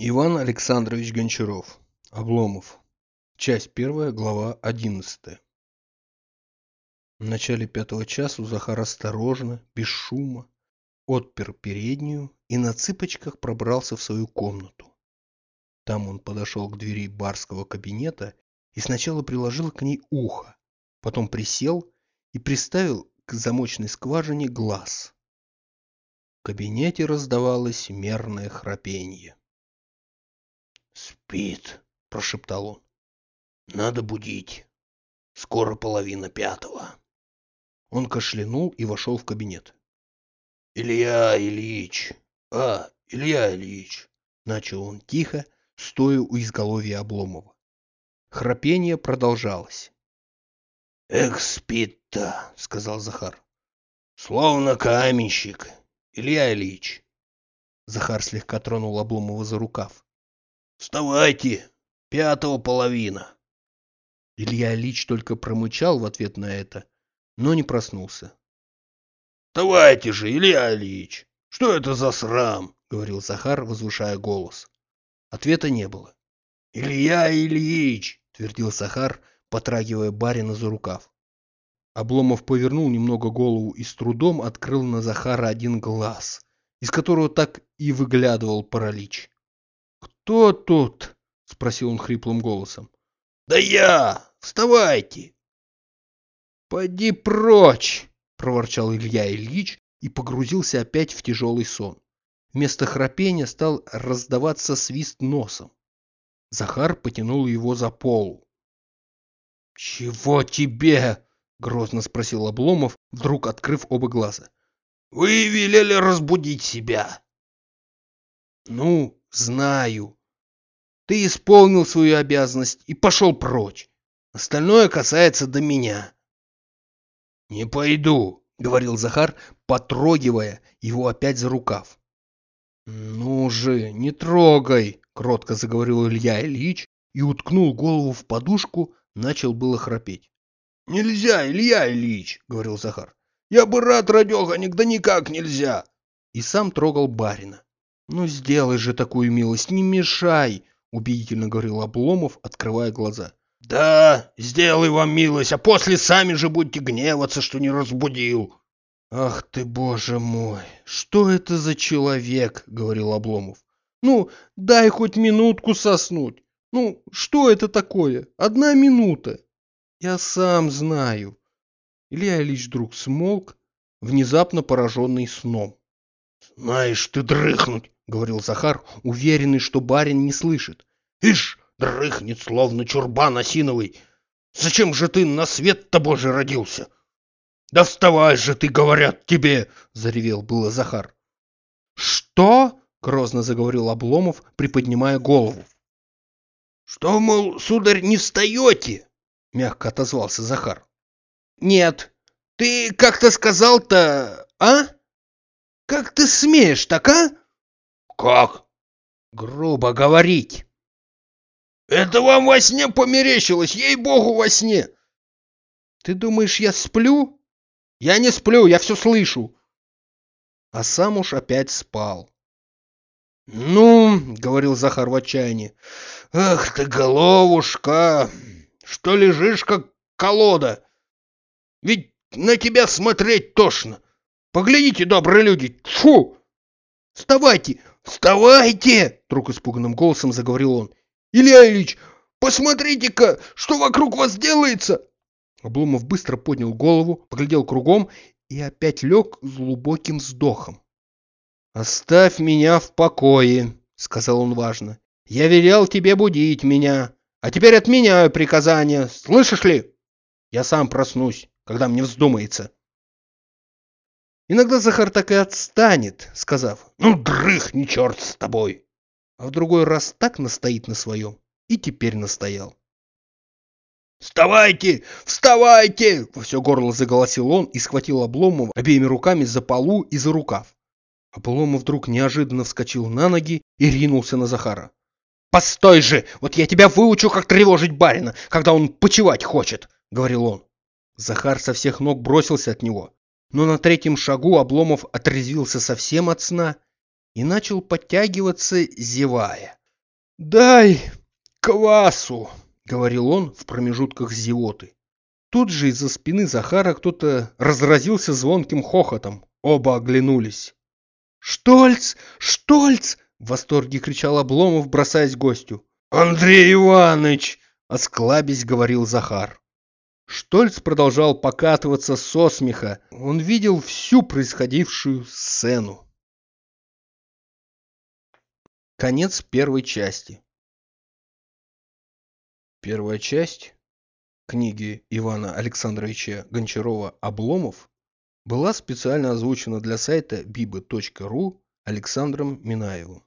Иван Александрович Гончаров. Обломов. Часть первая, глава одиннадцатая. В начале пятого часу Захар осторожно, без шума, отпер переднюю и на цыпочках пробрался в свою комнату. Там он подошел к двери барского кабинета и сначала приложил к ней ухо, потом присел и приставил к замочной скважине глаз. В кабинете раздавалось мерное храпенье. «Спит», — прошептал он. «Надо будить. Скоро половина пятого». Он кашлянул и вошел в кабинет. «Илья Ильич! А, Илья Ильич!» Начал он тихо, стоя у изголовья Обломова. Храпение продолжалось. «Эх, спит-то!» — сказал Захар. «Словно каменщик, Илья Ильич!» Захар слегка тронул Обломова за рукав. Вставайте! Пятого половина!» Илья Ильич только промычал в ответ на это, но не проснулся. «Вставайте же, Илья Ильич! Что это за срам?» — говорил Захар, возвышая голос. Ответа не было. «Илья Ильич!» — твердил Захар, потрагивая барина за рукав. Обломов повернул немного голову и с трудом открыл на Захара один глаз, из которого так и выглядывал паралич. «Кто тут?» — спросил он хриплым голосом. «Да я! Вставайте!» «Поди прочь!» — проворчал Илья Ильич и погрузился опять в тяжелый сон. Вместо храпения стал раздаваться свист носом. Захар потянул его за пол. «Чего тебе?» — грозно спросил Обломов, вдруг открыв оба глаза. «Вы велели разбудить себя». «Ну, знаю», ты исполнил свою обязанность и пошел прочь. Остальное касается до меня. — Не пойду, — говорил Захар, потрогивая его опять за рукав. — Ну же, не трогай, — кротко заговорил Илья Ильич и уткнул голову в подушку, начал было храпеть. — Нельзя, Илья Ильич, — говорил Захар. — Я бы рад, радеханик, да никак нельзя. И сам трогал барина. — Ну сделай же такую милость, не мешай, — убедительно говорил Обломов, открывая глаза. «Да, сделай вам милость, а после сами же будете гневаться, что не разбудил». «Ах ты, боже мой, что это за человек?» — говорил Обломов. «Ну, дай хоть минутку соснуть. Ну, что это такое? Одна минута. Я сам знаю». Илья Ильич вдруг смолк, внезапно пораженный сном. «Знаешь ты дрыхнуть!» — говорил Захар, уверенный, что барин не слышит. «Ишь, дрыхнет, словно чурбан осиновый! Зачем же ты на свет-то божий родился?» «Да вставай же ты, говорят тебе!» — заревел было Захар. «Что?» — грозно заговорил Обломов, приподнимая голову. «Что, мол, сударь, не встаете?» — мягко отозвался Захар. «Нет, ты как-то сказал-то, а? Как ты смеешь так, а?» «Как?» «Грубо говорить». «Это вам во сне померещилось, ей-богу, во сне!» «Ты думаешь, я сплю?» «Я не сплю, я все слышу!» А сам уж опять спал. «Ну, — говорил Захар в отчаянии, — ах ты, головушка, что лежишь, как колода! Ведь на тебя смотреть тошно! Поглядите, добрые люди, фу! Вставайте, «Вставайте!» — вдруг испуганным голосом заговорил он. «Илья Ильич, посмотрите-ка, что вокруг вас делается!» Обломов быстро поднял голову, поглядел кругом и опять лег с глубоким вздохом. «Оставь меня в покое», — сказал он важно. «Я велел тебе будить меня, а теперь отменяю приказание, слышишь ли? Я сам проснусь, когда мне вздумается». Иногда Захар так и отстанет, сказав «Ну, дрыхни, черт с тобой!» А в другой раз так настоит на своем. И теперь настоял. «Вставайте! Вставайте!» Во все горло заголосил он и схватил Обломова обеими руками за полу и за рукав. Обломов вдруг неожиданно вскочил на ноги и ринулся на Захара. «Постой же! Вот я тебя выучу, как тревожить барина, когда он почевать хочет!» — говорил он. Захар со всех ног бросился от него но на третьем шагу Обломов отрезвился совсем от сна и начал подтягиваться, зевая. «Дай квасу!» — говорил он в промежутках зевоты. Тут же из-за спины Захара кто-то разразился звонким хохотом. Оба оглянулись. «Штольц! Штольц!» — в восторге кричал Обломов, бросаясь гостю. «Андрей Иванович!» — осклабись говорил Захар. Штольц продолжал покатываться со смеха. Он видел всю происходившую сцену. Конец первой части. Первая часть книги Ивана Александровича Гончарова «Обломов» была специально озвучена для сайта biba.ru Александром Минаевым.